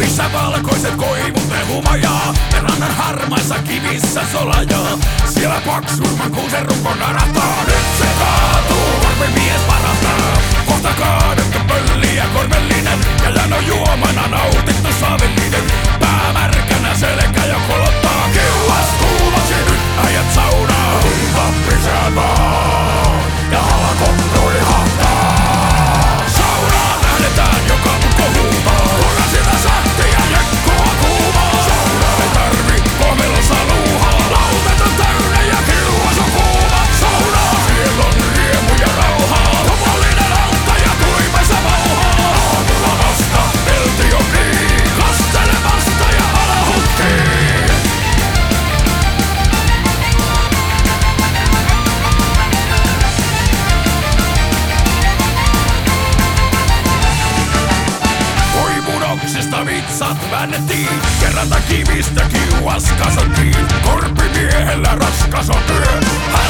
Missä valkoiset koivut rehumajaa Ja rannan harmaissa kivissä solajaa. Siellä paksuimman kuusen rukko narahtaa Nyt se kaatuu, vaikka mies parastaa väännettiin. Kerrata kivistä kiuas kasattiin, korpimiehellä raskas on työ. Hän